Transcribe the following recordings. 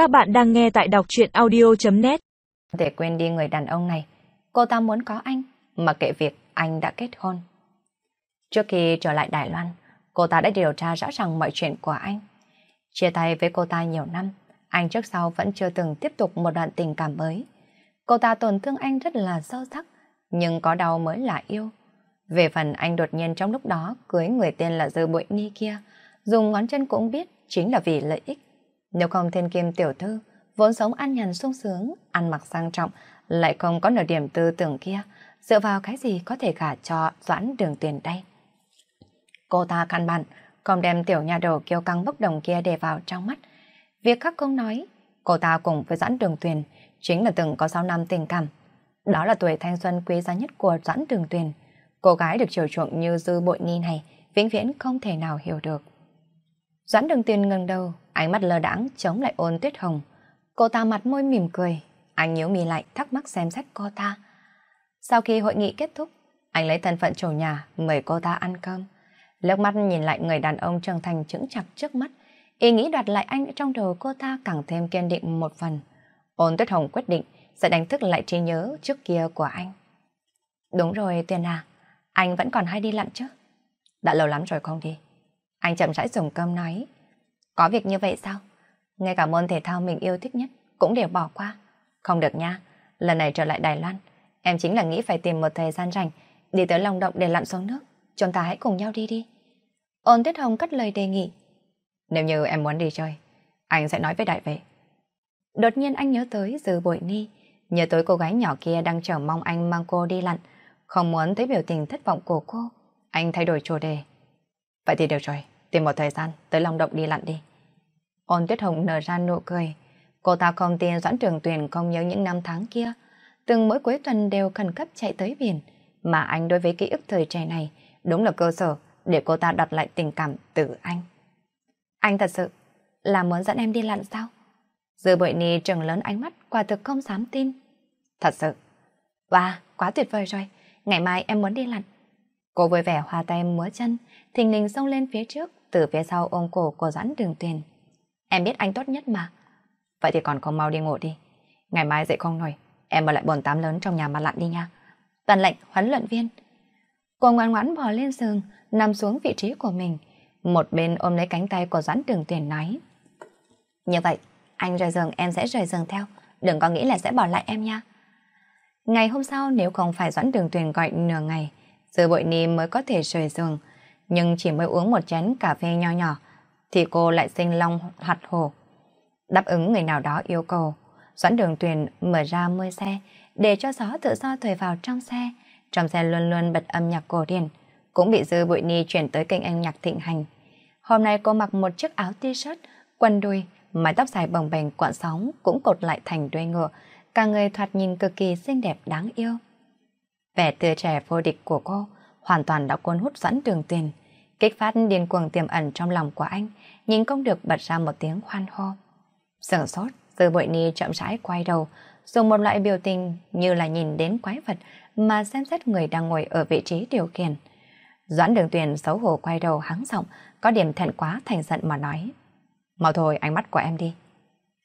Các bạn đang nghe tại đọc chuyện audio.net Để quên đi người đàn ông này, cô ta muốn có anh, mà kệ việc anh đã kết hôn. Trước khi trở lại Đài Loan, cô ta đã điều tra rõ ràng mọi chuyện của anh. Chia tay với cô ta nhiều năm, anh trước sau vẫn chưa từng tiếp tục một đoạn tình cảm mới. Cô ta tổn thương anh rất là sâu sắc, nhưng có đau mới là yêu. Về phần anh đột nhiên trong lúc đó cưới người tên là Dư Bội Ni kia, dùng ngón chân cũng biết chính là vì lợi ích. Nếu không thiên kim tiểu thư, vốn sống ăn nhàn sung sướng, ăn mặc sang trọng, lại không có nửa điểm tư tưởng kia, dựa vào cái gì có thể gả cho doãn đường tiền đây. Cô ta căn bản, không đem tiểu nhà đầu kiêu căng bốc đồng kia để vào trong mắt. Việc khác không nói, cô ta cùng với doãn đường tuyền chính là từng có 6 năm tình cảm. Đó là tuổi thanh xuân quý giá nhất của doãn đường tuyền. Cô gái được chiều chuộng như dư bội nghi này, vĩnh viễn không thể nào hiểu được. Doãn đường tuyền ngừng đầu, ánh mắt lơ đãng chống lại ôn tuyết hồng. Cô ta mặt môi mỉm cười, anh nhíu mì lại thắc mắc xem xét cô ta. Sau khi hội nghị kết thúc, anh lấy thân phận chủ nhà mời cô ta ăn cơm. Lướt mắt nhìn lại người đàn ông trưởng thành chững chặt trước mắt, ý nghĩ đoạt lại anh trong đầu cô ta càng thêm kiên định một phần. Ôn tuyết hồng quyết định sẽ đánh thức lại trí nhớ trước kia của anh. Đúng rồi Tuyền à, anh vẫn còn hay đi lặn chứ? Đã lâu lắm rồi không đi. Anh chậm rãi dùng cơm nói. Có việc như vậy sao? Ngay cả môn thể thao mình yêu thích nhất cũng đều bỏ qua. Không được nha, lần này trở lại Đài Loan, em chính là nghĩ phải tìm một thời gian rảnh đi tới lòng động để lặn xuống nước. Chúng ta hãy cùng nhau đi đi. Ôn Tuyết Hồng cất lời đề nghị. Nếu như em muốn đi chơi, anh sẽ nói với đại vệ. Đột nhiên anh nhớ tới Dư Bội Ni, nhớ tới cô gái nhỏ kia đang chờ mong anh mang cô đi lặn, không muốn thấy biểu tình thất vọng của cô. Anh thay đổi chủ đề. Vậy thì được rồi, tìm một thời gian tới Long Động đi lặn đi. Ôn Tuyết Hồng nở ra nụ cười. Cô ta không tin Doãn Trường Tuyền không nhớ những năm tháng kia. Từng mỗi cuối tuần đều khẩn cấp chạy tới biển. Mà anh đối với ký ức thời trẻ này đúng là cơ sở để cô ta đặt lại tình cảm từ anh. Anh thật sự là muốn dẫn em đi lặn sao? Dư bội ni trừng lớn ánh mắt quả thực không dám tin. Thật sự. Wow, quá tuyệt vời rồi. Ngày mai em muốn đi lặn. Cô vui vẻ hòa tay múa chân, thình lình xông lên phía trước, từ phía sau ôm cổ của Doãn Đường Tuyền. Em biết anh tốt nhất mà. Vậy thì còn không mau đi ngủ đi. Ngày mai dậy không nổi, em ở lại bồn tám lớn trong nhà mà lặn đi nha. Tần lệnh huấn luyện viên. Cô ngoan ngoãn bò lên giường, nằm xuống vị trí của mình. Một bên ôm lấy cánh tay của Doãn Đường Tuyền nói. Như vậy, anh rời giường em sẽ rời giường theo. Đừng có nghĩ là sẽ bỏ lại em nha. Ngày hôm sau nếu không phải Doãn Đường Tuyền gọi nửa ngày, Dư bội ni mới có thể rời giường. Nhưng chỉ mới uống một chén cà phê nho nhỏ, thì cô lại sinh long hoạt hồ. Đáp ứng người nào đó yêu cầu, Doãn Đường Tuyền mở ra mưa xe, để cho gió tự do thổi vào trong xe. Trong xe luôn luôn bật âm nhạc cổ điển, cũng bị Dư Bụi Ni chuyển tới kênh âm nhạc thịnh hành. Hôm nay cô mặc một chiếc áo t-shirt, quần đùi, mái tóc dài bồng bềnh cuộn sóng cũng cột lại thành đuôi ngựa, cả người thoạt nhìn cực kỳ xinh đẹp đáng yêu. Vẻ tươi trẻ vô địch của cô hoàn toàn đã cuốn hút dẫn đường tiền, kích phát điên cuồng tiềm ẩn trong lòng của anh, nhìn không được bật ra một tiếng khoan hô. Sửng sốt, từ bội ni chậm rãi quay đầu, dùng một loại biểu tình như là nhìn đến quái vật mà xem xét người đang ngồi ở vị trí điều khiển. Doãn đường tuyền xấu hổ quay đầu hắng giọng, có điểm thẹn quá thành giận mà nói. Mau thôi ánh mắt của em đi.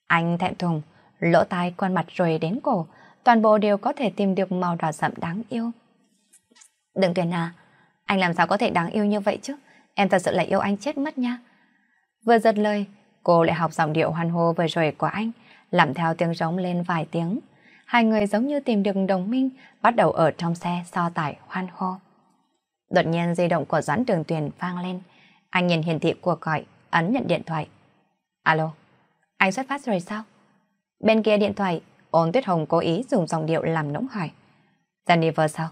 Anh thẹn thùng, lỗ tai quan mặt rồi đến cổ, toàn bộ đều có thể tìm được màu đỏ sậm đáng yêu. Đừng tuyển à, anh làm sao có thể đáng yêu như vậy chứ? Em thật sự là yêu anh chết mất nha. Vừa giật lời, cô lại học giọng điệu hoan hô vừa rồi của anh, làm theo tiếng rống lên vài tiếng. Hai người giống như tìm được đồng minh, bắt đầu ở trong xe so tải hoan hô. Đột nhiên di động của Doãn trường Tuyền vang lên. Anh nhìn hiển thị cuộc gọi, ấn nhận điện thoại. Alo, anh xuất phát rồi sao? Bên kia điện thoại, ôn tuyết hồng cố ý dùng giọng điệu làm nũng hỏi. Jennifer sao?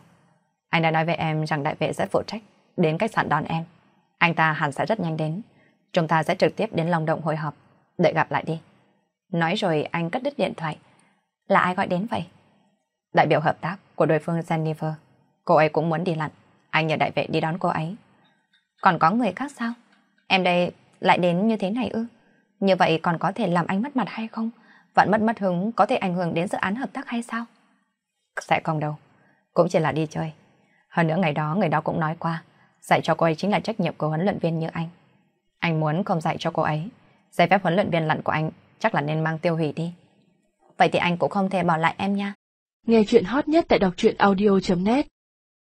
Anh đã nói với em rằng đại vệ sẽ phụ trách đến khách sạn đón em. Anh ta hẳn sẽ rất nhanh đến. Chúng ta sẽ trực tiếp đến Long Động hội họp. Đợi gặp lại đi. Nói rồi anh cất đứt điện thoại. Là ai gọi đến vậy? Đại biểu hợp tác của đối phương Jennifer. Cô ấy cũng muốn đi lặn. Anh nhờ đại vệ đi đón cô ấy. Còn có người khác sao? Em đây lại đến như thế này ư? Như vậy còn có thể làm anh mất mặt hay không? Vạn mất mất hứng có thể ảnh hưởng đến dự án hợp tác hay sao? Sẽ không đâu. Cũng chỉ là đi chơi. Hơn nữa ngày đó người đó cũng nói qua, dạy cho cô ấy chính là trách nhiệm của huấn luyện viên như anh. Anh muốn không dạy cho cô ấy, giấy phép huấn luyện viên lặn của anh chắc là nên mang tiêu hủy đi. Vậy thì anh cũng không thể bỏ lại em nha. Nghe chuyện hot nhất tại đọc truyện audio.net